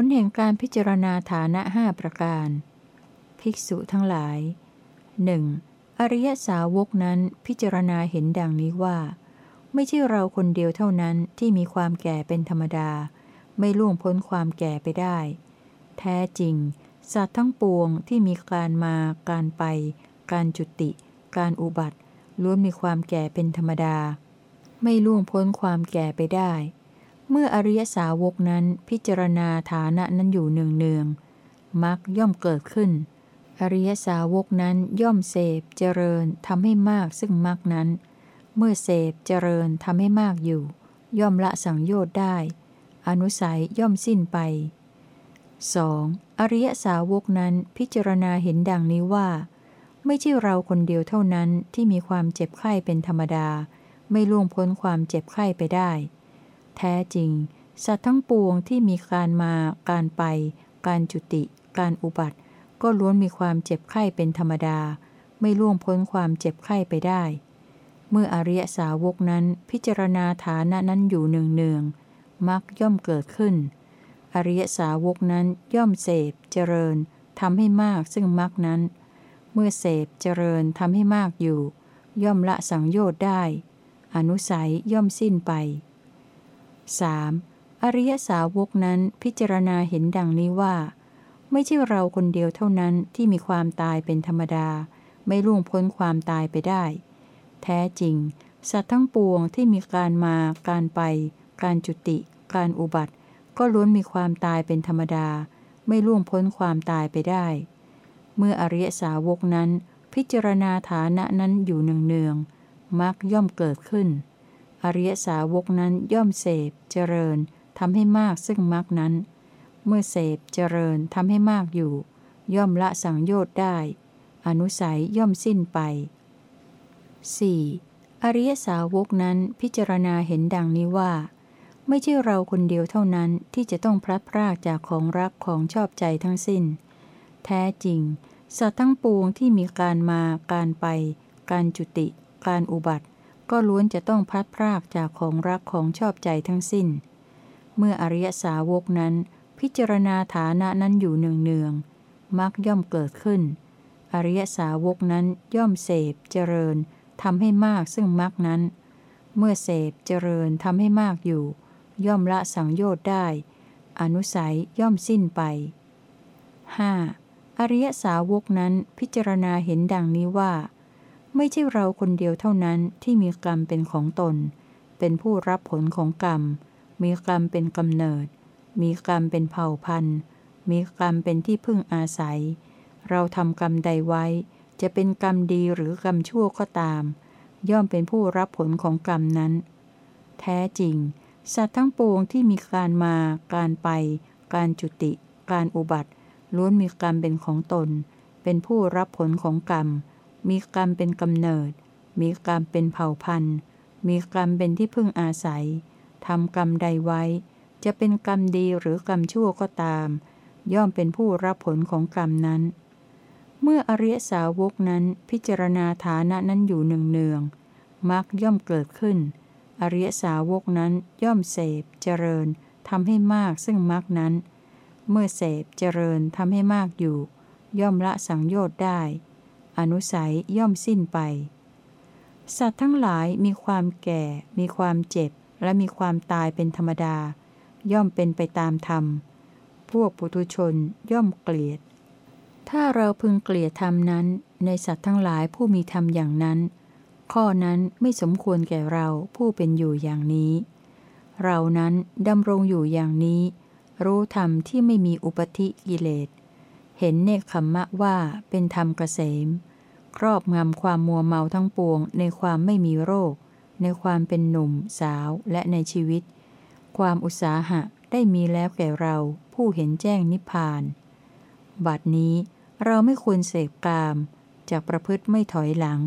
ลแห่งการพิจารณาฐานะห้าประการ ภิกษุทั้งหลายหนึ่งอริยสาวกนั้นพิจารณาเห็นดังนี้ว่า ไม่ใช่เราคนเดียวเท่านั้นที่มีความแก่เป็นธรรมดา ไม่ล่วงพ้นความแก่ไปได้ แท้จริง สัตว์ทั้งปวงที่มีการมา การไป การจุติ การอุบัติล้วนมีความแก่เป็นธรรมดา ไม่ล่วงพ้นความแก่ไปได้ เมื่ออริยสาวกนั้นพิจารณาฐานะนั้นอยู่เนืองเนืองมักย่อมเกิดขึ้น อริยสาวกนั้นย่อมเสพเจริญทำให้มากซึ่งมักนั้น เมื่อเสพเจริญทำให้มากอยู่ ย่อมละสังโยชน์ได้ อนุสัยย่อมสิ้นไป 2. อริยสาวกนั้นพิจารณาเห็นดังนี้ว่า ไม่ใช่เราคนเดียวเท่านั้นที่มีความเจ็บไข้เป็นธรรมดา ไม่ล่วงพ้นความเจ็บไข้ไปได้ แท้จริง สัตว์ทั้งปวงที่มีการมา การไป การจุติ การอุบัติ ก็ล้วนมีความเจ็บไข้เป็นธรรมดา ไม่ล่วงพ้นความเจ็บไข้ไปได้ เมื่ออริยสาวกนั้นพิจารณาฐานะนั้นอยู่เนืองๆมักย่อมเกิดขึ้น อริยสาวกนั้นย่อมเสพเจริญทำให้มากซึ่งมักนั้น เมื่อเสพเจริญทำให้มากอยู่ ย่อมละสังโยชน์ได้ อนุสัยย่อมสิ้นไป 3. อริยสาวกนั้นพิจารณาเห็นดังนี้ว่า ไม่ใช่เราคนเดียวเท่านั้นที่มีความตายเป็นธรรมดา ไม่ล่วงพ้นความตายไปได้ แท้จริง สัตว์ทั้งปวงที่มีการมา การไป การจุติ การอุบัติ ก็ล้วนมีความตายเป็นธรรมดา ไม่ล่วงพ้นความตายไปได้ เมื่ออริยสาวกนั้น พิจารณาฐานะนั้นอยู่เนืองๆมักย่อมเกิดขึ้น อริยสาวกนั้นย่อมเสพเจริญทำให้มากซึ่งมักนั้น เมื่อเสพเจริญทำให้มากอยู่ ย่อมละสังโยชน์ได้ อนุสัยย่อมสิ้นไป 4. อริยสาวกนั้นพิจารณาเห็นดังนี้ว่า ไม่ใช่เราคนเดียวเท่านั้นที่จะต้องพลัดพรากจากของรักของชอบใจทั้งสิ้น แท้จริง สัตว์ทั้งปวงที่มีการมา การไป การจุติ การอุบัติ ก็ล้วนจะต้องพัดพรากจากของรักของชอบใจทั้งสิ้น เมื่ออริยสาวกนั้น พิจารณาฐานะนั้นอยู่เนืองๆมักย่อมเกิดขึ้น อริยสาวกนั้นย่อมเสพเจริญทำให้มากซึ่งมรรคนั้น เมื่อเสพเจริญทำให้มากอยู่ ย่อมละสังโยชน์ได้ อนุสัยย่อมสิ้นไป 5. อริยสาวกนั้นพิจารณาเห็นดังนี้ว่า ไม่ใช่เราคนเดียวเท่านั้นที่มีกรรมเป็นของตน เป็นผู้รับผลของกรรม มีกรรมเป็นกำเนิด มีกรรมเป็นเผ่าพันธุ์ มีกรรมเป็นที่พึ่งอาศัย เราทำกรรมใดไว้ จะเป็นกรรมดีหรือกรรมชั่วก็ตาม ย่อมเป็นผู้รับผลของกรรมนั้น แท้จริง สัตว์ทั้งปวงที่มีการมา การไป การจุติ การอุบัติ ล้วนมีกรรมเป็นของตน เป็นผู้รับผลของกรรม มีกรรมเป็นกำเนิด มีกรรมเป็นเผ่าพันธุ์ มีกรรมเป็นที่พึ่งอาศัยทำกรรมใดไว้ จะเป็นกรรมดีหรือกรรมชั่วก็ตาม ย่อมเป็นผู้รับผลของกรรมนั้น เมื่ออริยสาวกนั้นพิจารณาฐานะนั้นอยู่เนืองๆมักย่อมเกิดขึ้น อริยสาวกนั้นย่อมเสพเจริญทำให้มากซึ่งมักนั้น เมื่อเสพเจริญทำให้มากอยู่ ย่อมละสังโยชน์ได้ อนุสัยย่อมสิ้นไป สัตว์ทั้งหลายมีความแก่ มีความเจ็บ และมีความตายเป็นธรรมดา ย่อมเป็นไปตามธรรม พวกปุถุชนย่อมเกลียด ถ้าเราพึงเกลียดธรรมนั้น ในสัตว์ทั้งหลายผู้มีธรรมอย่างนั้น ข้อนั้นไม่สมควรแก่เราผู้เป็นอยู่อย่างนี้ เรานั้นดำรงอยู่อย่างนี้ รู้ธรรมที่ไม่มีอุปธิกิเลสเห็นเนคขมมะว่าเป็นธรรมเกษม ครอบงำความมัวเมาทั้งปวง ในความไม่มีโรค ในความเป็นหนุ่มสาวและในชีวิต ความอุตสาหะได้มีแล้วแก่เราผู้เห็นแจ้งนิพพาน บัดนี้เราไม่ควรเสกกาม จากประพฤติไม่ถอยหลัง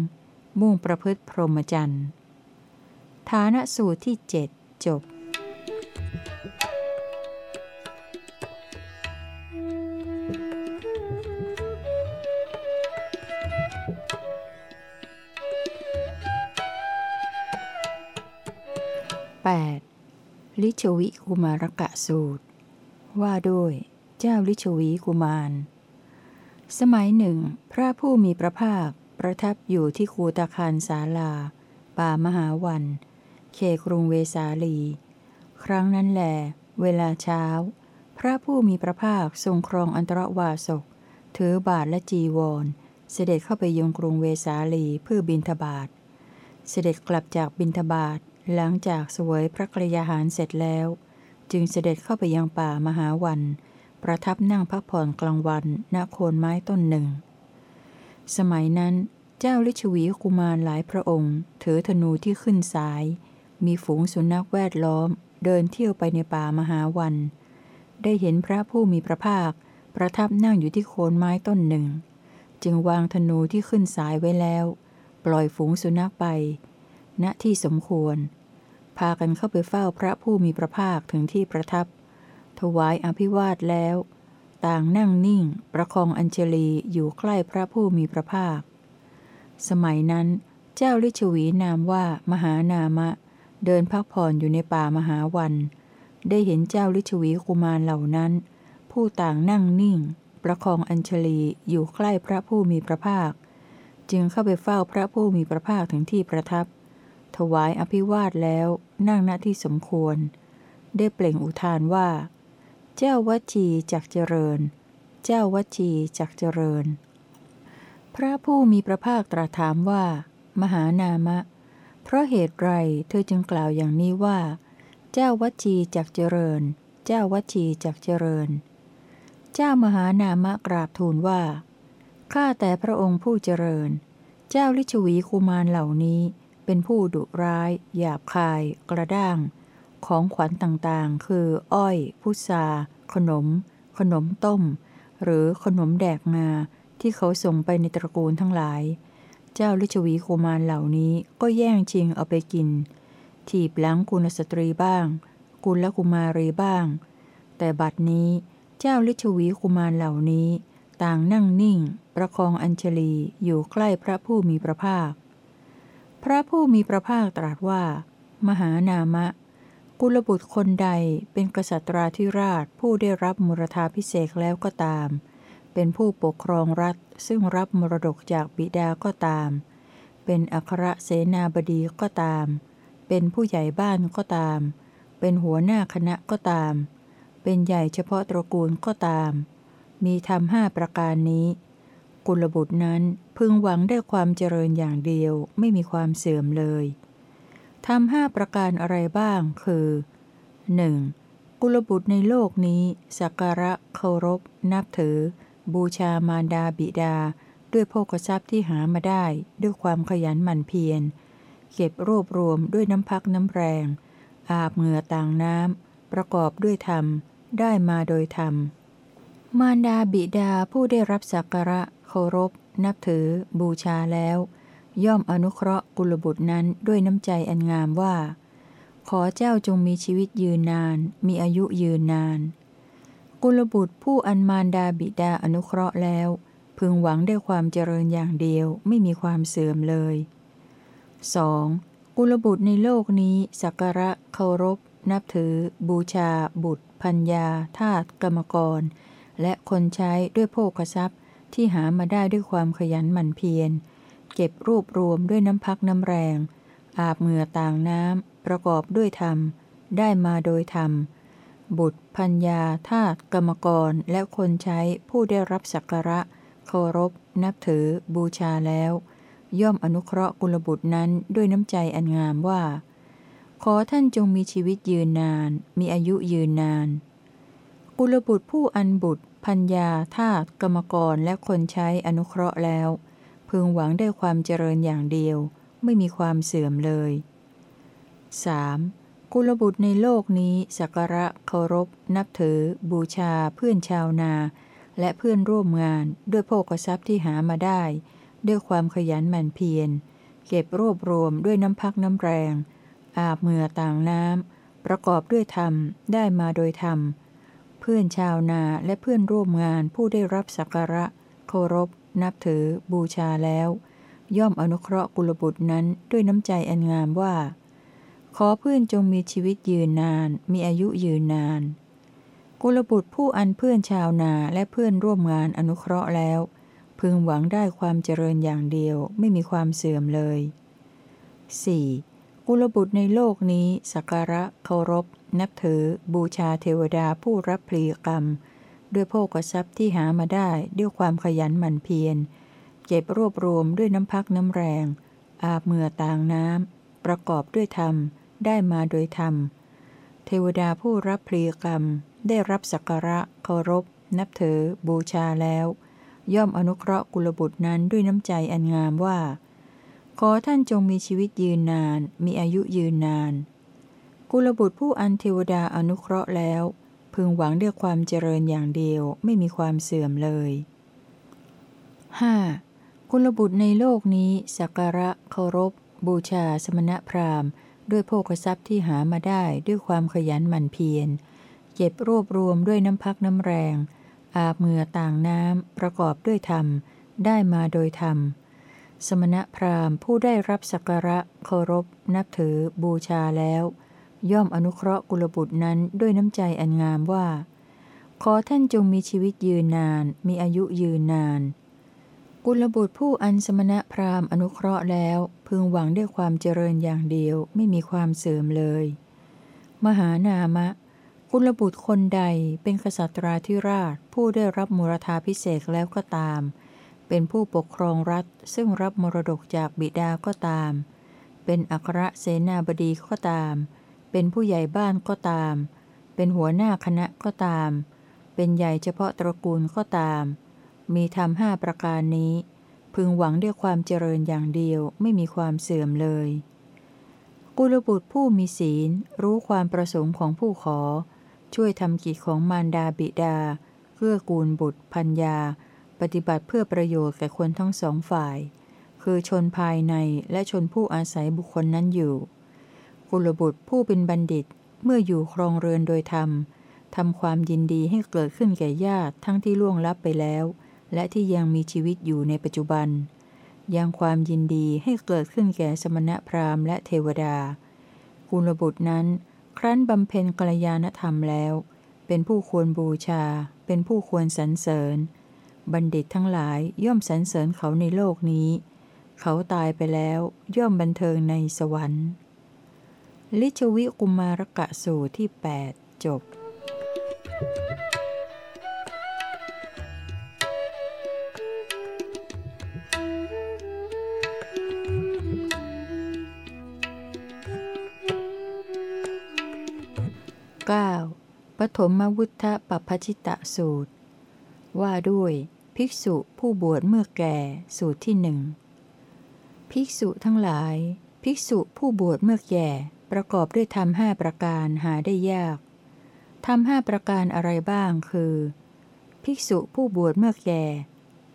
มุ่งประพฤติพรหมจรรย์ฐานะสูตรที่เจ็ดจบ ลิชวิกุมารกะสูตร ว่าด้วยเจ้าลิชวีกุมาร สมัยหนึ่ง พระผู้มีพระภาคประทับอยู่ที่คูตาคารสาลา ป่ามหาวัน เขกรุงเวสาลี ครั้งนั้นแหลเวลาเช้า พระผู้มีพระภาคทรงครองอันตรวาสก ถือบาทและจีวร เสด็จเข้าไปยังกรุงเวสาลีเพื่อบินทบาท เสด็จกลับจากบินทบาท หลังจากสวยพระกรยาหารเสร็จแล้ว จึงเสด็จเข้าไปยังป่ามหาวัน ประทับนั่งพักผ่อนกลางวันณโคนไม้ต้นหนึ่ง สมัยนั้นเจ้าลิชวีกุมารหลายพระองค์ ถือธนูที่ขึ้นสาย มีฝูงสุนัขแวดล้อม เดินเที่ยวไปในป่ามหาวัน ได้เห็นพระผู้มีพระภาค ประทับนั่งอยู่ที่โคนไม้ต้นหนึ่ง จึงวางธนูที่ขึ้นสายไว้แล้ว ปล่อยฝูงสุนัขไป ณที่สมควร พากันเข้าไปเฝ้าพระผู้มีพระภาคถึงที่ประทับ ถวายอภิวาทแล้ว ต่างนั่งนิ่ง ประคองอัญเชลีอยู่ใกล้พระผู้มีพระภาค สมัยนั้น เจ้าลิชวีนามว่ามหานามะ เดินพักผ่อนอยู่ในป่ามหาวัน ได้เห็นเจ้าลิชวีกุมารเหล่านั้น ผู้ต่างนั่งนิ่ง ประคองอัญเชลีอยู่ใกล้พระผู้มีพระภาค จึงเข้าไปเฝ้าพระผู้มีพระภาคถึงที่ประทับ ถวายอภิวาทแล้วนั่งณที่สมควร ได้เปล่งอุทานว่า เจ้าวัชีจักเจริญ เจ้าวัชีจักเจริญ พระผู้มีพระภาคตรัสถามว่า มหานามะ เพราะเหตุไรเธอจึงกล่าวอย่างนี้ว่า เจ้าวัชีจักเจริญ เจ้าวัชีจักเจริญ เจ้ามหานามะกราบทูลว่าข้าแต่พระองค์ผู้เจริญ เจ้าลิชวีคุมารเหล่านี้ เป็นผู้ดุร้าย หยาบคาย กระด้าง ของขวัญต่างๆ คือ อ้อย พุทราขนม ขนมต้ม หรือขนมแดกงาที่เขาส่งไปในตระกูลทั้งหลาย เจ้าลิชวีคุมารเหล่านี้ก็แย่งชิงเอาไปกิน ถีบหลังกุลสตรีบ้าง กุลกุมารีบ้าง แต่บัดนี้เจ้าลิชวีคุมารเหล่านี้ ต่างนั่งนิ่ง ประคองอัญชลีอยู่ใกล้พระผู้มีพระภาค พระผู้มีพระภาคตรัสว่า มหานามะ กุลบุตรคนใดเป็นกษัตราธิราชผู้ได้รับมรธาพิเศษแล้วก็ตาม เป็นผู้ปกครองรัฐซึ่งรับมรดกจากบิดาก็ตาม เป็นอัครเสนาบดีก็ตาม เป็นผู้ใหญ่บ้านก็ตาม เป็นหัวหน้าคณะก็ตาม เป็นใหญ่เฉพาะตระกูลก็ตาม มีธรรมห้าประการนี้ กุลบุตรนั้นพึงหวังได้ความเจริญอย่างเดียวไม่มีความเสื่อมเลยทำห้าประการอะไรบ้างคือ 1. กุลบุตรในโลกนี้สักการะเคารพ นับถือ บูชามารดาบิดา ด้วยโภคทรัพย์ที่หามาได้ ด้วยความขยันหมั่นเพียร เก็บรวบรวมด้วยน้ำพักน้ำแรง อาบเหงื่อต่างน้ำ ประกอบด้วยธรรม ได้มาโดยธรรม มารดาบิดาผู้ได้รับสักการะ เคารพ นับถือ บูชาแล้ว ย่อมอนุเคราะห์กุลบุตรนั้นด้วยน้ำใจอันงามว่า ขอเจ้าจงมีชีวิตยืนนาน มีอายุยืนนาน กุลบุตรผู้อันมารดาบิดาอนุเคราะห์แล้ว พึงหวังได้ความเจริญอย่างเดียวไม่มีความเสื่อมเลย 2. กุลบุตรในโลกนี้สักการะเคารพ นับถือ บูชา บุตรพัญญาทาสกรรมกร และคนใช้ด้วยโภคทรัพย์ ที่หามาได้ด้วยความขยันหมั่นเพียร เก็บรวบรวมด้วยน้ำพักน้ำแรง อาบเหงื่อต่างน้ำ ประกอบด้วยธรรม ได้มาโดยธรรม บุตรพัญญาทาสกรรมกร และคนใช้ผู้ได้รับสักการะ เคารพ นับถือ บูชาแล้ว ย่อมอนุเคราะห์กุลบุตรนั้นด้วยน้ำใจอันงามว่า ขอท่านจงมีชีวิตยืนนาน มีอายุยืนนาน กุลบุตรผู้อันบุตร พัญญาทาสกรรมกรและคนใช้อนุเคราะห์แล้ว พึงหวังได้ความเจริญอย่างเดียว ไม่มีความเสื่อมเลย 3. กุลบุตรในโลกนี้สักการะเคารพ นับถือ บูชา เพื่อนชาวนา และเพื่อนร่วมงานด้วยโภคทรัพย์ที่หามาได้ ด้วยความขยันหมั่นเพียร เก็บรวบรวมด้วยน้ำพักน้ำแรง อาบเหงื่อต่างน้ำประกอบด้วยธรรมได้มาโดยธรรม เพื่อนชาวนาและเพื่อนร่วมงานผู้ได้รับสักการะ เคารพ นับถือ บูชาแล้ว ย่อมอนุเคราะห์กุลบุตรนั้นด้วยน้ำใจอันงามว่า ขอเพื่อนจงมีชีวิตยืนนาน มีอายุยืนนาน กุลบุตรผู้อันเพื่อนชาวนาและเพื่อนร่วมงานอนุเคราะห์แล้ว พึงหวังได้ความเจริญอย่างเดียวไม่มีความเสื่อมเลย 4. กุลบุตรในโลกนี้ สักการะเคารพ นับถือ บูชาเทวดาผู้รับพลีกรรม ด้วยโภกทรัพย์ที่หามาได้ด้วยความขยันหมั่นเพียรเก็บรวบรวมด้วยน้ำพักน้ำแรง อาบเมื่อต่างน้ำ ประกอบด้วยธรรม ได้มาโดยธรรม เทวดาผู้รับพลีกรรม ได้รับสักการะเคารพ นับถือ บูชาแล้ว ย่อมอนุเคราะห์กุลบุตรนั้นด้วยน้ำใจอันงามว่า ขอท่านจงมีชีวิตยืนนาน มีอายุยืนนาน กุลบุตรผู้อันเทวดาอนุเคราะห์แล้ว พึงหวังด้วยความเจริญอย่างเดียวไม่มีความเสื่อมเลย 5. กุลบุตรในโลกนี้ สักการะเคารพ บูชาสมณพราหมณ์ ด้วยโภคทรัพย์ที่หามาได้ด้วยความขยันหมั่นเพียรเก็บรวบรวมด้วยน้ำพักน้ำแรง อาบเมื่อต่างน้ำประกอบด้วยธรรม ได้มาโดยธรรม สมณพราหมณ์ผู้ได้รับสักการะเคารพ นับถือ บูชาแล้ว ย่อมอนุเคราะห์กุลบุตรนั้นด้วยน้ำใจอันงามว่า ขอท่านจงมีชีวิตยืนนาน มีอายุยืนนาน กุลบุตรผู้อันสมณพราหมณ์อนุเคราะห์แล้ว พึงหวังด้วยความเจริญอย่างเดียวไม่มีความเสื่อมเลย มหานามะ กุลบุตรคนใดเป็นกษัตราธิราชผู้ได้รับมูรธาพิเศษแล้วก็ตาม เป็นผู้ปกครองรัฐซึ่งรับมรดกจากบิดาก็ตาม เป็นอัครเสนาบดีก็ตาม เป็นผู้ใหญ่บ้านก็ตาม เป็นหัวหน้าคณะก็ตาม เป็นใหญ่เฉพาะตระกูลก็ตาม มีธรรมห้าประการนี้ พึงหวังด้วยความเจริญอย่างเดียวไม่มีความเสื่อมเลย กุลบุตรผู้มีศีลรู้ความประสงค์ของผู้ขอ ช่วยทำกิจของมารดาบิดาเพื่อกูลบุตรพัญญา ปฏิบัติเพื่อประโยชน์แก่คนทั้งสองฝ่าย คือชนภายในและชนผู้อาศัยบุคคลนั้นอยู่ กุลบุตรผู้เป็นบัณฑิตเมื่ออยู่ครองเรือนโดยธรรมทำความยินดีให้เกิดขึ้นแก่ญาติทั้งที่ล่วงลับไปแล้ว และที่ยังมีชีวิตอยู่ในปัจจุบัน ยังความยินดีให้เกิดขึ้นแก่สมณพราหมณ์และเทวดา กุลบุตรนั้น ครั้นบำเพ็ญกัลยาณธรรมแล้ว เป็นผู้ควรบูชา เป็นผู้ควรสรรเสริญ บัณฑิตทั้งหลายย่อมสรรเสริญเขาในโลกนี้ เขาตายไปแล้วย่อมบันเทิงในสวรรค์ ลิชวิกุมารกะสูตรที่ 8 จบ 9. ปฐมวุฒปปชิตะสูตร ว่าด้วยภิกษุผู้บวชเมื่อแก่สูตรที่หนึ่งภิกษุทั้งหลาย ภิกษุผู้บวชเมื่อแก่ประกอบด้วยธรรมห้าประการหาได้ยากธรรมห้าประการอะไรบ้างคือ ภิกษุผู้บวชเมื่อแก่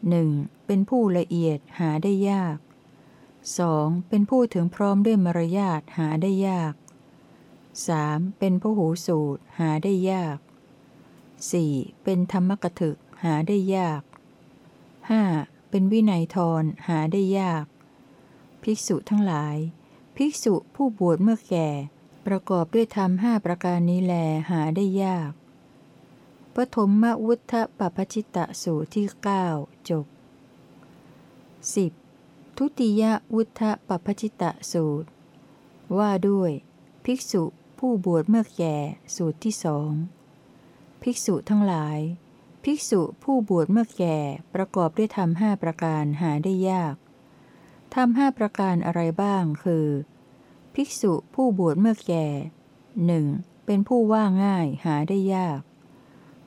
หนึ่งเป็นผู้ละเอียดหาได้ยาก 2. เป็นผู้ถึงพร้อมด้วยมารยาทหาได้ยาก 3. เป็นพหูสูตรหาได้ยาก 4. เป็นธรรมกถึก หาได้ยาก 5. เป็นวินัยทรหาได้ยาก ภิกษุทั้งหลาย ภิกษุผู้บวชเมื่อแก่ ประกอบด้วยธรรมห้าประการนี้แลหาได้ยาก ปฐมมวุฒปปชิตะสูตรที่ 9 จบ 10. ทุติยวุฒปปชิตะสูตร ว่าด้วย ภิกษุผู้บวชเมื่อแก่สูตรที่สองภิกษุทั้งหลาย ภิกษุผู้บวชเมื่อแก่ประกอบด้วยธรรมห้าประการหาได้ยากธรรมห้าประการอะไรบ้างคือ ภิกษุผู้บวชเมื่อแก่หนึ่งเป็นผู้ว่าง่ายหาได้ยาก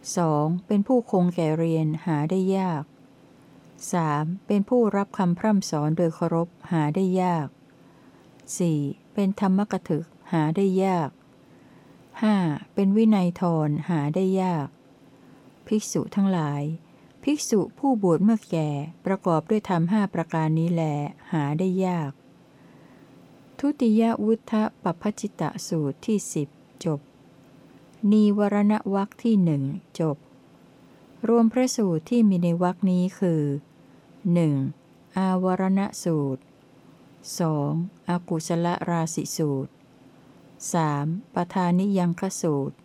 2. เป็นผู้คงแก่เรียนหาได้ยาก 3. เป็นผู้รับคำพร่ำสอนโดยเคารพหาได้ยาก 4. เป็นธรรมกถึกหาได้ยาก 5. เป็นวินัยทรหาได้ยาก ภิกษุทั้งหลาย ภิกษุผู้บวชเมื่อแก่ประกอบด้วยธรรมห้าประการนี้แล หาได้ยาก ทุติยวุฒปปชิตะสูตรที่สิบจบ นีวรณวักที่หนึ่งจบ รวมพระสูตรที่มีในวักนี้คือ 1. อาวรณสูตร 2. อากุศลราสิสูตร 3. ปทานิยังคสูตร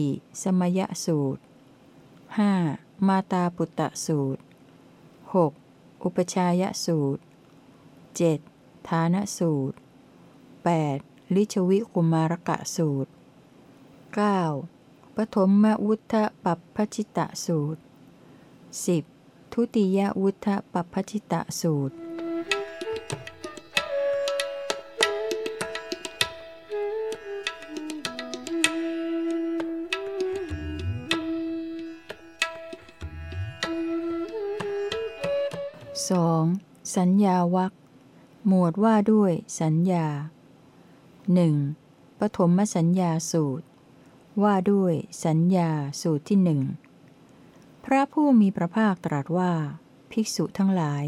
4. สมยสูตร 5. มาตาปุตตะสูตร 6. อุปชายสูตร 7. ฐานสูตร 8. ลิชวิกุมารกะสูตร 9. ปฐมมวุฒปัปพชิตะสูตร 10. ทุติยวุฒปัปพชิตะสูตร สัญญาวักหมวดว่าด้วยสัญญาหนึ่งปฐมสัญญาสูตร ว่าด้วยสัญญาสูตรที่หนึ่งพระผู้มีพระภาคตรัสว่า ภิกษุทั้งหลาย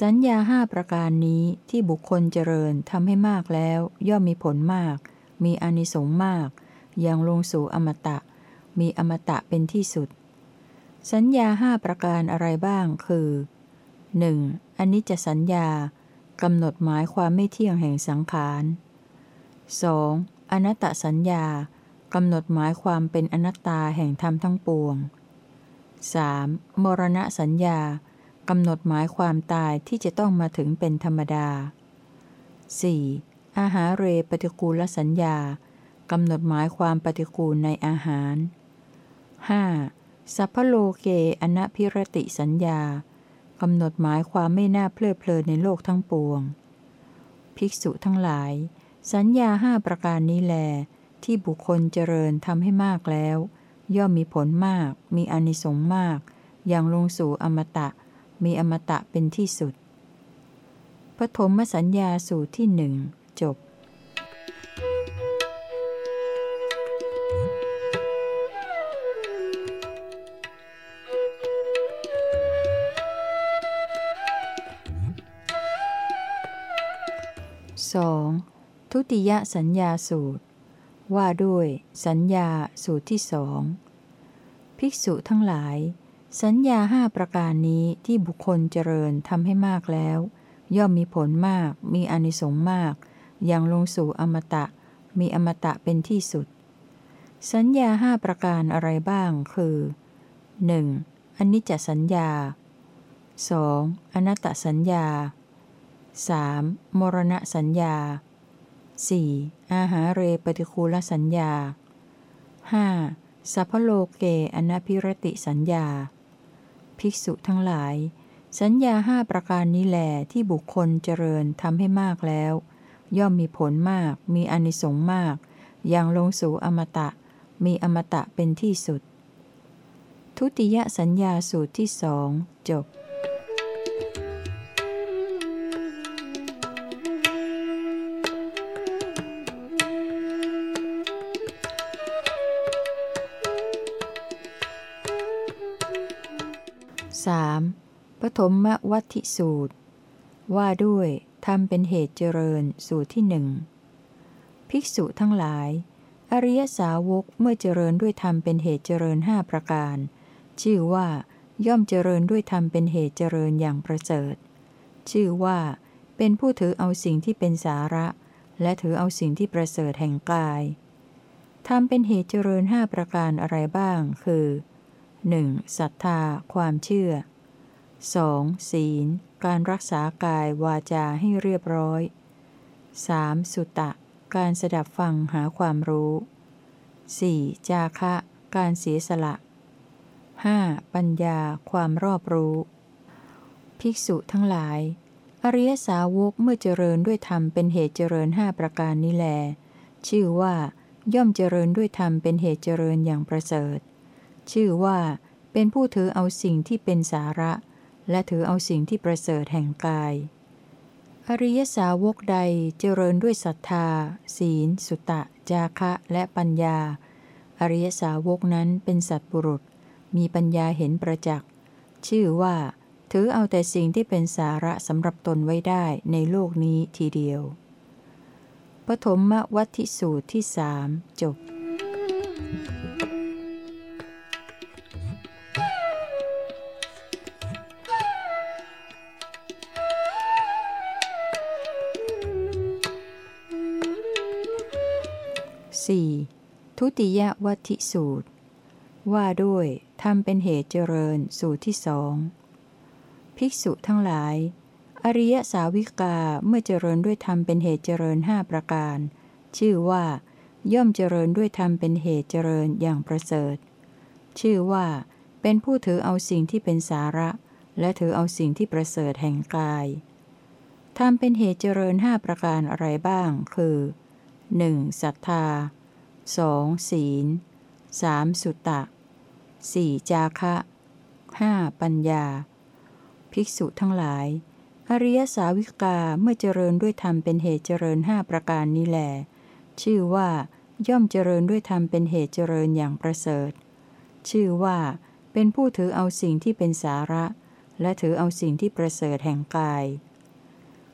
สัญญาห้าประการนี้ที่บุคคลเจริญทำให้มากแล้ว ย่อมมีผลมาก มีอนิสงส์มากยังลงสู่อมตะ มีอมตะเป็นที่สุด สัญญาห้าประการอะไรบ้างคือ 1. อนิจจสัญญากำหนดหมายความไม่เที่ยงแห่งสังขาร 2. อนัตตสัญญากำหนดหมายความเป็นอนัตตาแห่งธรรมทั้งปวง 3. มรณะสัญญากำหนดหมายความตายที่จะต้องมาถึงเป็นธรรมดา 4. อาหารเรปฏิกูลสัญญากำหนดหมายความปฏิกูลในอาหาร 5. สัพพโลเกอนัพิรติสัญญา กำหนดหมายความไม่น่าเพลิดเพลินในโลกทั้งปวง ภิกษุทั้งหลาย สัญญาห้าประการนี้แล ที่บุคคลเจริญทำให้มากแล้ว ย่อมมีผลมาก มีอนิสงส์มาก อย่างลงสู่อมตะ มีอมตะเป็นที่สุด ปฐมสัญญาสูตรที่หนึ่งจบ ทุติยสัญญาสูตร ว่าด้วย สัญญาสูตรที่สองภิกษุทั้งหลาย สัญญาห้าประการนี้ที่บุคคลเจริญทำให้มากแล้ว ย่อมมีผลมาก มีอนิสงส์มาก อยังลงสู่อมตะ มีอมตะเป็นที่สุด สัญญาห้าประการอะไรบ้างคือ 1. อนิจจสัญญา 2. อนัตตสัญญา 3. มรณะสัญญา 4. อาหาเรปฏิคูลสัญญา 5. สัพพโลเกอนาพิรติสัญญา ภิกษุทั้งหลาย สัญญาห้าประการนี้แหลที่บุคคลเจริญทำให้มากแล้ว ย่อมมีผลมาก มีอนิสงส์มากอย่างลงสู่อมตะ มีอมตะเป็นที่สุด ทุติยสัญญาสูตรที่สองจบ ฐมวัติสูตร ว่าด้วยทำเป็นเหตุเจริญสูตรที่หนึ่งภิกษุทั้งหลาย อริยสาวกเมื่อเจริญด้วยธรรมเป็นเหตุเจริญห้าประการ ชื่อว่า ย่อมเจริญด้วยธรรมเป็นเหตุเจริญอย่างประเสริฐ ชื่อว่า เป็นผู้ถือเอาสิ่งที่เป็นสาระ และถือเอาสิ่งที่ประเสริฐแห่งกายทำเป็นเหตุเจริญห้าประการอะไรบ้าง คือ 1. ศรัทธา ความเชื่อ 2. ศีล การรักษากายวาจาให้เรียบร้อย 3. สุตะ การสดับฟังหาความรู้ 4. จาคะ การเสียสละ 5. ปัญญาความรอบรู้ ภิกษุทั้งหลาย อริยสาวกเมื่อเจริญด้วยธรรมเป็นเหตุเจริญห้าประการนี้แล ชื่อว่า ย่อมเจริญด้วยธรรมเป็นเหตุเจริญอย่างประเสริฐ ชื่อว่า เป็นผู้ถือเอาสิ่งที่เป็นสาระ และถือเอาสิ่งที่ประเสริฐแห่งกาย อริยสาวกใดเจริญด้วยศรัทธา ศีล สุตะ จาคะ และปัญญา อริยสาวกนั้นเป็นสัตบุรุษ มีปัญญาเห็นประจักษ์ ชื่อว่า ถือเอาแต่สิ่งที่เป็นสาระสำหรับตนไว้ได้ในโลกนี้ทีเดียว ปฐมวัติสูตรที่สามจบ ทุติยวัติสูตร ว่าด้วยทำเป็นเหตุเจริญสูตรที่สองภิกษุทั้งหลาย อริยสาวิกาเมื่อเจริญด้วยธรรมเป็นเหตุเจริญห้าประการ ชื่อว่า ย่อมเจริญด้วยธรรมเป็นเหตุเจริญอย่างประเสริฐ ชื่อว่า เป็นผู้ถือเอาสิ่งที่เป็นสาระ และถือเอาสิ่งที่ประเสริฐแห่งกายทำเป็นเหตุเจริญห้าประการอะไรบ้าง คือ 1. ศรัทธา 2. ศีล 3. สุตตะ 4. จาคะ 5. ปัญญา ภิกษุทั้งหลาย อริยสาวิกาเมื่อเจริญด้วยธรรมเป็นเหตุเจริญห้าประการนี้แหลชื่อว่า ย่อมเจริญด้วยธรรมเป็นเหตุเจริญอย่างประเสริฐ ชื่อว่า เป็นผู้ถือเอาสิ่งที่เป็นสาระ และถือเอาสิ่งที่ประเสริฐแห่งกาย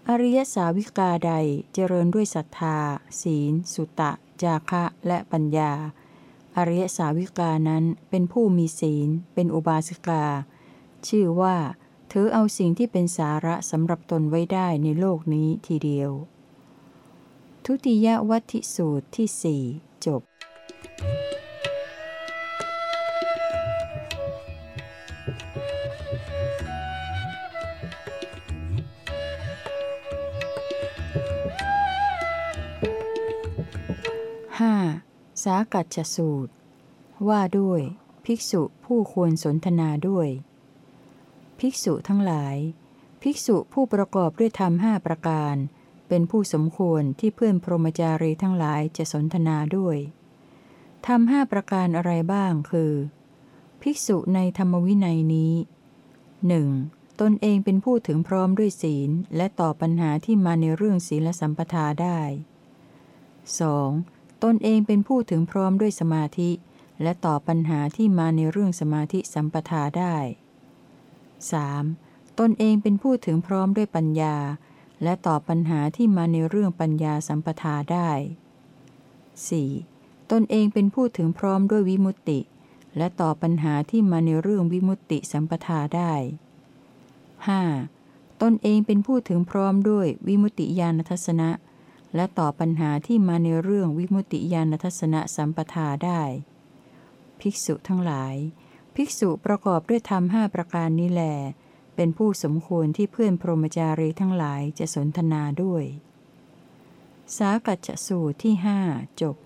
อริยสาวิกาใดเจริญด้วยศรัทธา ศีล สุตะ จาคะและปัญญา อริยสาวิกานั้นเป็นผู้มีศีล เป็นอุบาสิกา ชื่อว่า ถือเอาสิ่งที่เป็นสาระสำหรับตนไว้ได้ในโลกนี้ทีเดียว ทุติยวัติสูตรที่สี่จบ 5. สากัจจสูตร ว่าด้วย ภิกษุผู้ควรสนทนาด้วย ภิกษุทั้งหลาย ภิกษุผู้ประกอบด้วยธรรมห้าประการ เป็นผู้สมควรที่เพื่อนพรหมจารีทั้งหลายจะสนทนาด้วยธรรมห้าประการอะไรบ้างคือ ภิกษุในธรรมวินัยนี้หนึ่งตนเองเป็นผู้ถึงพร้อมด้วยศีล และตอบปัญหาที่มาในเรื่องศีลสัมปทาได้ 2. ตนเองเป็นผู้ถึงพร้อมด้วยสมาธิ และตอบปัญหาที่มาในเรื่องสมาธิสัมปทาได้ 3. ตนเองเป็นผู้ถึงพร้อมด้วยปัญญา และตอบปัญหาที่มาในเรื่องปัญญาสัมปทาได้ 4. ตนเองเป็นผู้ถึงพร้อมด้วยวิมุตติ และตอบปัญหาที่มาในเรื่องวิมุตติสัมปทาได้ 5. ตนเองเป็นผู้ถึงพร้อมด้วยวิมุตติญาณทัศนะ และตอบปัญหาที่มาในเรื่องวิมุตติญาณทัศนะสัมปทาได้ ภิกษุทั้งหลาย ภิกษุประกอบด้วยธรรมห้าประการนี้แหลเป็นผู้สมควรที่เพื่อนพรหมจารีทั้งหลายจะสนทนาด้วย สากัจจสูตรที่หจบ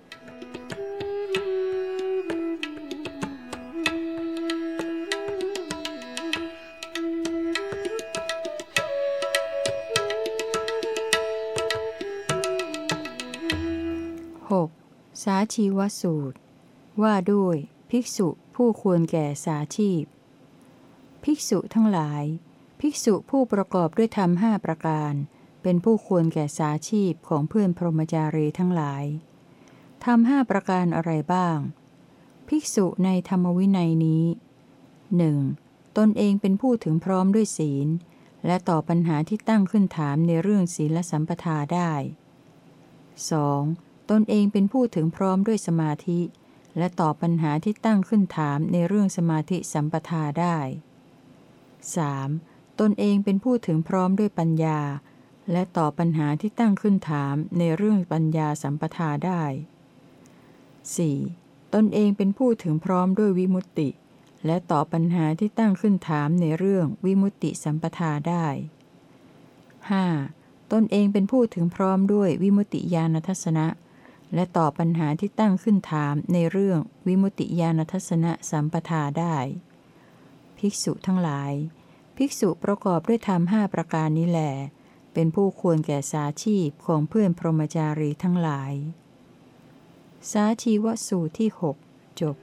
สาชีวสูตร ว่าด้วยภิกษุผู้ควรแก่สาชีพ ภิกษุทั้งหลาย ภิกษุผู้ประกอบด้วยธรรมห้าประการ เป็นผู้ควรแก่สาชีพของเพื่อนพรหมจารีทั้งหลายทำห้าประการอะไรบ้าง ภิกษุในธรรมวินัยนี้หนึ่งตนเองเป็นผู้ถึงพร้อมด้วยศีล และตอบปัญหาที่ตั้งขึ้นถามในเรื่องศีลและสัมปทาได้ 2. ตนเองเป็นผู้ถึงพร้อมด้วยสมาธิ และตอบปัญหาที่ตั้งขึ้นถามในเรื่องสมาธิสัมปทาได้ 3. ตนเองเป็นผู้ถึงพร้อมด้วยปัญญา และตอบปัญหาที่ตั้งขึ้นถามในเรื่องปัญญาสัมปทาได้ 4. ตนเองเป็นผู้ถึงพร้อมด้วยวิมุตติ และตอบปัญหาที่ตั้งขึ้นถามในเรื่องวิมุตติสัมปทาได้ 5. ตนเองเป็นผู้ถึงพร้อมด้วยวิมุตติญาณทัศนะ และตอบปัญหาที่ตั้งขึ้นถามในเรื่องวิมุตติญาณทัศนะสัมปทาได้ ภิกษุทั้งหลาย ภิกษุประกอบด้วยธรรมห้าประการนี้แหลเป็นผู้ควรแก่สาชีพของเพื่อนพรหมจารีทั้งหลาย สาชีวสูตรที่หกจบ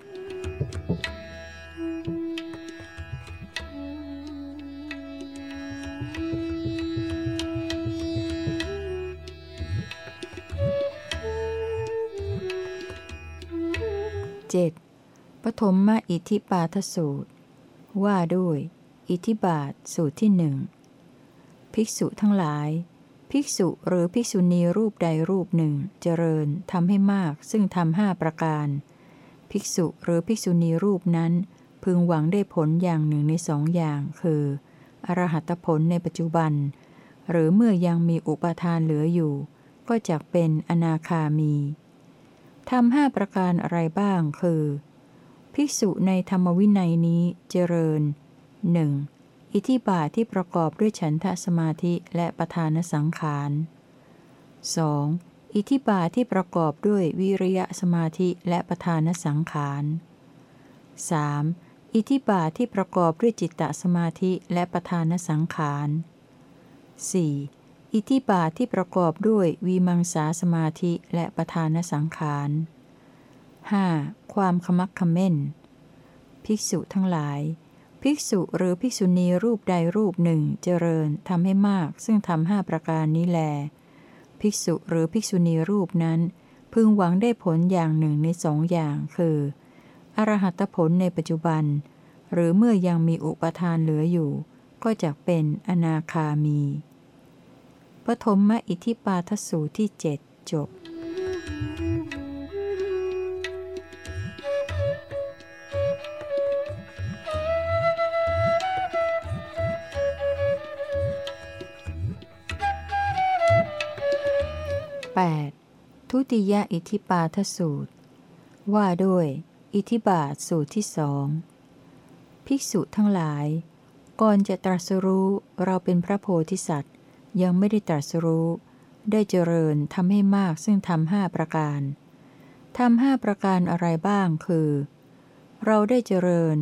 7. ปฐมมอิทธิปาทสูตร ว่าด้วย อิทธิบาทสูตรที่หนึ่งภิกษุทั้งหลาย ภิกษุหรือภิกษุณีรูปใดรูปหนึ่งเจริญทำให้มากซึ่งทำห้าประการ ภิกษุหรือภิกษุณีรูปนั้น พึงหวังได้ผลอย่างหนึ่งในสองอย่าง คือ อรหัตผลในปัจจุบัน หรือเมื่อยังมีอุปทานเหลืออยู่ ก็จะเป็นอนาคามี ทำห้าประการอะไรบ้างคือ ภิกษุในธรรมวินัยนี้เจริญหนึ่งอิทิบาทที่ประกอบด้วยฉันทะสมาธิและประธานสังขาร 2. อิทิบาทที่ประกอบด้วยวิริยะสมาธิและประธานสังขาร 3. อิทิบาทที่ประกอบด้วยจิตตสมาธิและประธานสังขาร 4. อิทิบาทที่ประกอบด้วยวีมังสาสมาธิและประธานสังขาร 5. ความขมักขม้น ภิกษุทั้งหลาย ภิกษุหรือภิกษุณีรูปใดรูปหนึ่งเจริญทำให้มากซึ่งทำห้าประการนี้แล ภิกษุหรือภิกษุณีรูปนั้น พึงหวังได้ผลอย่างหนึ่งในสองอย่างคือ อรหัตผลในปัจจุบัน หรือเมื่อยังมีอุปทานเหลืออยู่ ก็จะเป็นอนาคามี ปฐมมอิทิปาทสูตรที่เจ็ดจบ 8. ทุติยอิทิปาทสูตร ว่าด้วย อิทิบาทสูตรที่สองภิกษุทั้งหลาย ก่อนจะตรัสรู้เราเป็นพระโพธิสัตว์ ยังไม่ได้ตรัสรู้ ได้เจริญทำให้มากซึ่งทำห้าประการทำห้าประการอะไรบ้างคือ เราได้เจริญ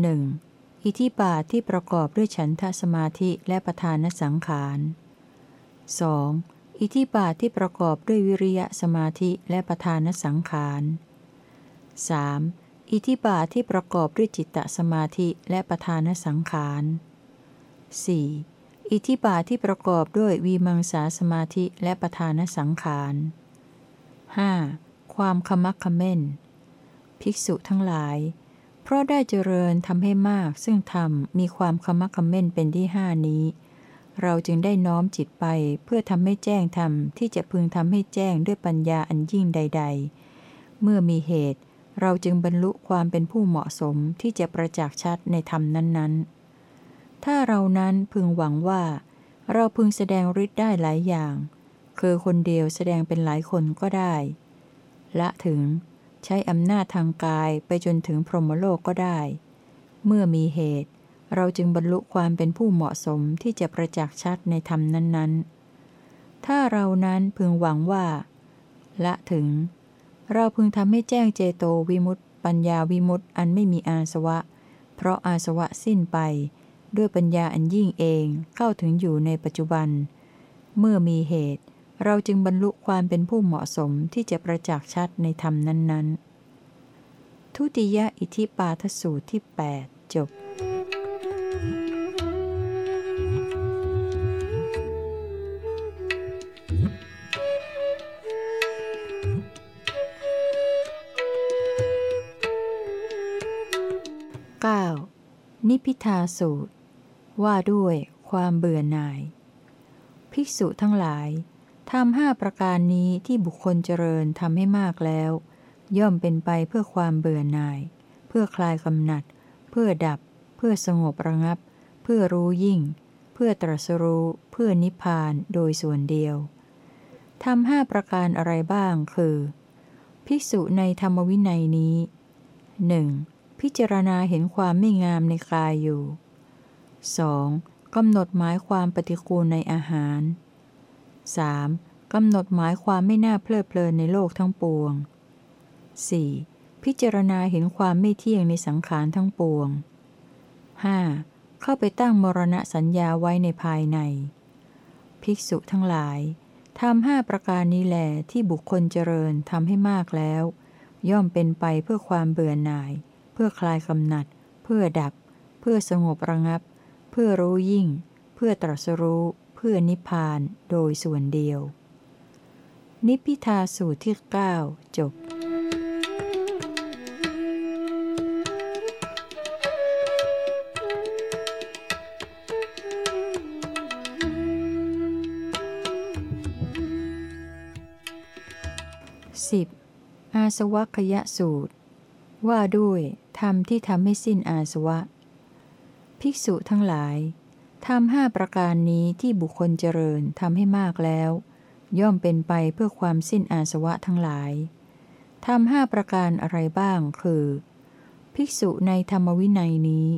หนึ่งอิทิบาทที่ประกอบด้วยฉันทสมาธิและประธานสังขาร 2. อิทิบาทที่ประกอบด้วยวิริยะสมาธิและประธานสังขาร 3. อิทิบาทที่ประกอบด้วยจิตตสมาธิและประธานสังขาร 4. อิทิบาทที่ประกอบด้วยวีมังสาสมาธิและประธานสังขาร 5. ความขมักขม้น ภิกษุทั้งหลาย เพราะได้เจริญทำให้มากซึ่งธรรมมีความขมักขม้นเป็นที่ห้านี้ เราจึงได้น้อมจิตไปเพื่อทำให้แจ้งธรรมที่จะพึงทำให้แจ้งด้วยปัญญาอันยิ่งใด ๆ เมื่อมีเหตุ เราจึงบรรลุความเป็นผู้เหมาะสมที่จะประจักษ์ชัดในธรรมนั้น ๆ ถ้าเรานั้นพึงหวังว่า เราพึงแสดงฤทธิ์ได้หลายอย่าง คือคนเดียวแสดงเป็นหลายคนก็ได้ ละถึงใช้อำนาจทางกายไปจนถึงพรหมโลกก็ได้ เมื่อมีเหตุ เราจึงบรรลุความเป็นผู้เหมาะสมที่จะประจักษ์ชัดในธรรมนั้น ๆ ถ้าเรานั้นพึงหวังว่า ละถึง เราพึงทำให้แจ้งเจโตวิมุตติ ปัญญาวิมุตติอันไม่มีอาสวะ เพราะอาสวะสิ้นไป ด้วยปัญญาอันยิ่งเองเข้าถึงอยู่ในปัจจุบัน เมื่อมีเหตุ เราจึงบรรลุความเป็นผู้เหมาะสมที่จะประจักษ์ชัดในธรรมนั้นๆ ทุติยอิทิปาทสูตรที่ 8 จบ 9. นิพิทาสูตร ว่าด้วยความเบื่อหน่าย ภิกษุทั้งหลายทำห้าประการนี้ที่บุคคลเจริญทำให้มากแล้ว ย่อมเป็นไปเพื่อความเบื่อหน่าย เพื่อคลายกำหนัด เพื่อดับ เพื่อสงบระงับ เพื่อรู้ยิ่ง เพื่อตรัสรู้ เพื่อนิพพานโดยส่วนเดียวทำห้าประการอะไรบ้างคือ ภิกษุในธรรมวินัยนี้หนึ่งพิจารณาเห็นความไม่งามในกายอยู่ 2. กำหนดหมายความปฏิกูลในอาหาร 3. กำหนดหมายความไม่น่าเพลิดเพลินในโลกทั้งปวง 4. พิจารณาเห็นความไม่เที่ยงในสังขารทั้งปวง 5. เข้าไปตั้งมรณะสัญญาไว้ในภายใน ภิกษุทั้งหลายทำห้าประการนี้แหลที่บุคคลเจริญทำให้มากแล้ว ย่อมเป็นไปเพื่อความเบื่อหน่าย เพื่อคลายกำหนัด เพื่อดับ เพื่อสงบระงับเพื่อรู้ยิ่ง เพื่อตรัสรู้ เพื่อนิพพานโดยส่วนเดียว นิพิทาสูตรที่ 9 จบสิบอาสวัคยสูตร ว่าด้วยธรรมที่ทำให้สิ้นอาสวะ ภิกษุทั้งหลายทำห้าประการนี้ที่บุคคลเจริญทำให้มากแล้ว ย่อมเป็นไปเพื่อความสิ้นอาสวะทั้งหลายทำห้าประการอะไรบ้างคือ ภิกษุในธรรมวินัยนี้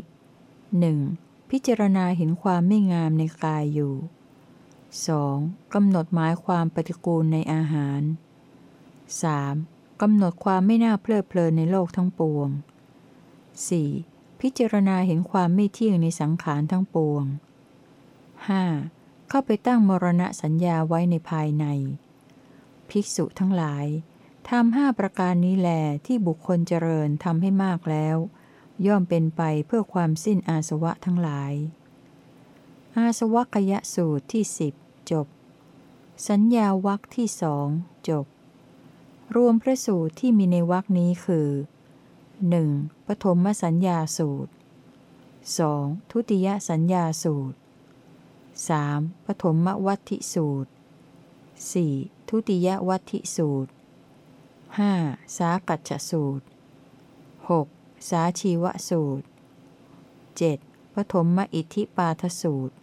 หนึ่งพิจารณาเห็นความไม่งามในกายอยู่ 2. กำหนดหมายความปฏิกูลในอาหาร 3. กำหนดความไม่น่าเพลิดเพลินในโลกทั้งปวง 4. พิจารณาเห็นความไม่เที่ยงในสังขารทั้งปวง 5. เข้าไปตั้งมรณะสัญญาไว้ในภายใน ภิกษุทั้งหลายทำห้าประการนี้แลที่บุคคลเจริญทำให้มากแล้ว ย่อมเป็นไปเพื่อความสิ้นอาสวะทั้งหลาย อาสวัคยสูตรที่สิบจบ สัญญาวักที่สองจบ รวมพระสูตรที่มีในวักนี้คือ 1. ปฐมสัญญาสูตร 2. ทุติยสัญญาสูตร 3. ปฐมวัตถิสูตร 4. ทุติยวัตถิสูตร 5. สากัจจสูตร 6. สาชีวสูตร 7. ปฐมมอิทธิปาทสูตร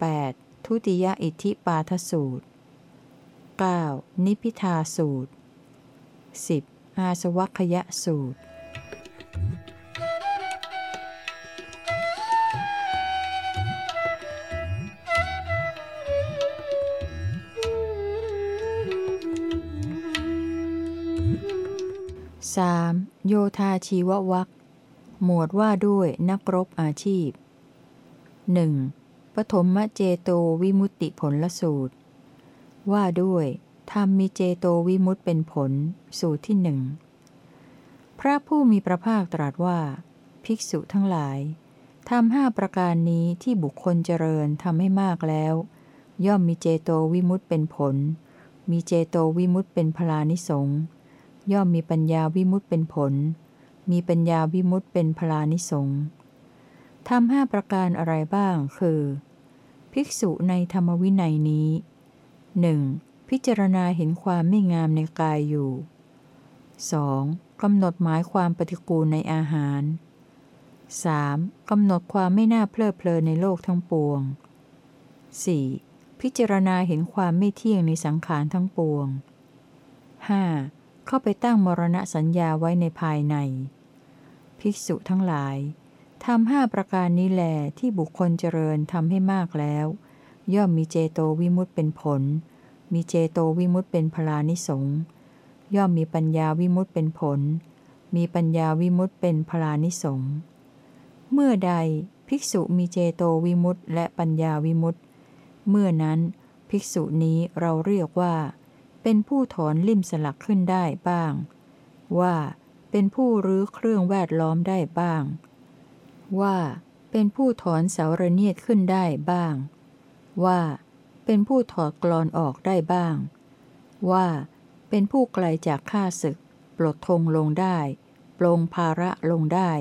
8. ทุติยอิทธิปาทสูตร 9. นิพิทาสูตร 10. อาสวัคยสูตร 3. โยธาชีววักหมวดว่าด้วยนักรบอาชีพ 1. ปฐมเจโตวิมุตติผลลสูตร ว่าด้วย ธรรมมีเจโตวิมุตเป็นผล สูตรที่หนึ่ง พระผู้มีพระภาคตรัสว่า ภิกษุทั้งหลายทำห้าประการนี้ที่บุคคลเจริญทำให้มากแล้ว ย่อมมีเจโตวิมุตเป็นผล มีเจโตวิมุตเป็นพลานิสงย่อมมีปัญญาวิมุตเป็นผล มีปัญญาวิมุตเป็นพลานิสงทำห้าประการอะไรบ้างคือ ภิกษุในธรรมวินัยนี้หนึ่ง พิจารณาเห็นความไม่งามในกายอยู่ 2. กำหนดหมายความปฏิกูลในอาหาร 3. กำหนดความไม่น่าเพลิดเพลินในโลกทั้งปวง 4. พิจารณาเห็นความไม่เที่ยงในสังขารทั้งปวง 5. เข้าไปตั้งมรณะสัญญาไว้ในภายใน ภิกษุทั้งหลายทำห้าประการนี้แลที่บุคคลเจริญทำให้มากแล้ว ย่อมมีเจโตวิมุตเป็นผล มีเจโตวิมุตเป็นพลานิสงย่อมมีปัญญาวิมุตเป็นผล มีปัญญาวิมุตเป็นพลานิสงเมื่อใดภิกษุมีเจโตวิมุตและปัญญาวิมุตเมื่อนั้นภิกษุนี้เราเรียกว่า เป็นผู้ถอนลิ่มสลักขึ้นได้บ้าง ว่าเป็นผู้รื้อเครื่องแวดล้อมได้บ้าง ว่าเป็นผู้ถอนเสาระเนียดขึ้นได้บ้าง ว่า เป็นผู้ถอดกรอนออกได้บ้าง ว่า เป็นผู้ไกลจากข้าศึก ปลดทงลงได้ ปลงภาระลงได้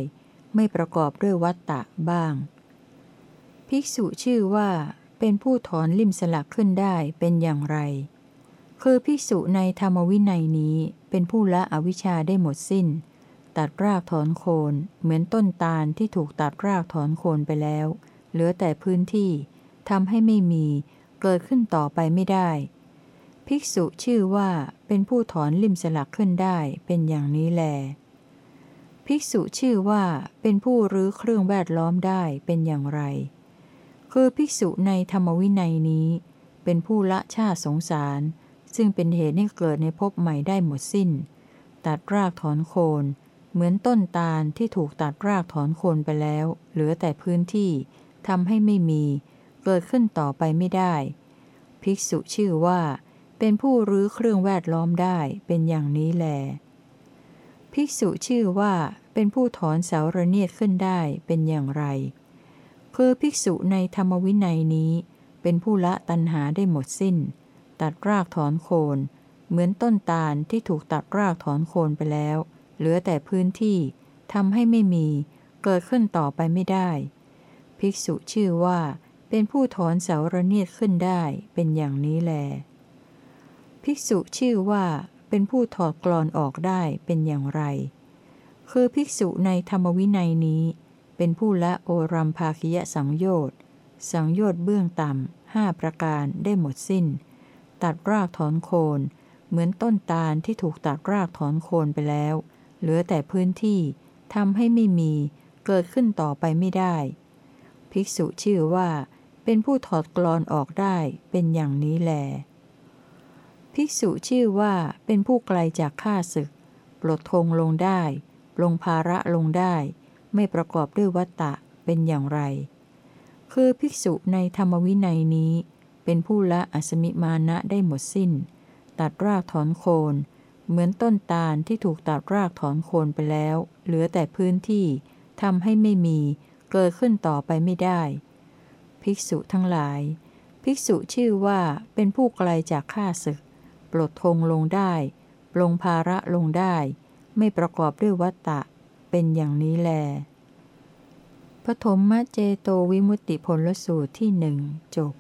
ไม่ประกอบด้วยวัตตะบ้าง ภิกษุชื่อว่า เป็นผู้ถอนลิมสลักขึ้นได้เป็นอย่างไร คือภิกษุในธรรมวินัยนี้เป็นผู้ละอวิชชาได้หมดสิ้น ตัดรากถอนโคนเหมือนต้นตาลที่ถูกตัดรากถอนโคนไปแล้ว เหลือแต่พื้นที่ทำให้ไม่มี เกิดขึ้นต่อไปไม่ได้ ภิกษุชื่อว่าเป็นผู้ถอนลิมสลักขึ้นได้เป็นอย่างนี้แล ภิกษุชื่อว่าเป็นผู้รื้อเครื่องแวดล้อมได้เป็นอย่างไร คือภิกษุในธรรมวินัยนี้ เป็นผู้ละชาติสงสาร ซึ่งเป็นเหตุให้เกิดในภพใหม่ได้หมดสิ้น ตัดรากถอนโคนเหมือนต้นตาลที่ถูกตัดรากถอนโคนไปแล้ว เหลือแต่พื้นที่ทำให้ไม่มี เกิดขึ้นต่อไปไม่ได้ ภิกษุชื่อว่า เป็นผู้รื้อเครื่องแวดล้อมได้เป็นอย่างนี้แล ภิกษุชื่อว่าเป็นผู้ถอนเสาระเนียดขึ้นได้เป็นอย่างไร คือภิกษุในธรรมวินัยนี้ เป็นผู้ละตัณหาได้หมดสิ้น ตัดรากถอนโคน เหมือนต้นตาลที่ถูกตัดรากถอนโคนไปแล้ว เหลือแต่พื้นที่ทำให้ไม่มี เกิดขึ้นต่อไปไม่ได้ ภิกษุชื่อว่า เป็นผู้ถอนเสาระเนียดขึ้นได้เป็นอย่างนี้แล ภิกษุชื่อว่าเป็นผู้ถอดกรอนออกได้เป็นอย่างไร คือภิกษุในธรรมวินัยนี้ เป็นผู้ละโอรัมภาคิยสังโยชน์สังโยชน์เบื้องต่ำห้าประการได้หมดสิ้น ตัดรากถอนโคน เหมือนต้นตาลที่ถูกตัดรากถอนโคนไปแล้ว เหลือแต่พื้นที่ทำให้ไม่มีเกิดขึ้นต่อไปไม่ได้ ภิกษุชื่อว่า เป็นผู้ถอดกรอนออกได้เป็นอย่างนี้แล ภิกษุชื่อว่าเป็นผู้ไกลจากข้าศึก ปลดทงลงได้ ลงภาระลงได้ ไม่ประกอบด้วยวัตตะเป็นอย่างไร คือภิกษุในธรรมวินัยนี้ เป็นผู้ละอสมิมานะได้หมดสิ้น ตัดรากถอนโคน เหมือนต้นตาลที่ถูกตัดรากถอนโคนไปแล้ว เหลือแต่พื้นที่ทำให้ไม่มี เกิดขึ้นต่อไปไม่ได้ ภิกษุทั้งหลาย ภิกษุชื่อว่าเป็นผู้ไกลจากข้าศึก ปลดทงลงได้ ปลงภาระลงได้ ไม่ประกอบด้วยวัตตะ เป็นอย่างนี้แล ปฐมมเจโตวิมุตติผลสูตรที่หนึ่งจบ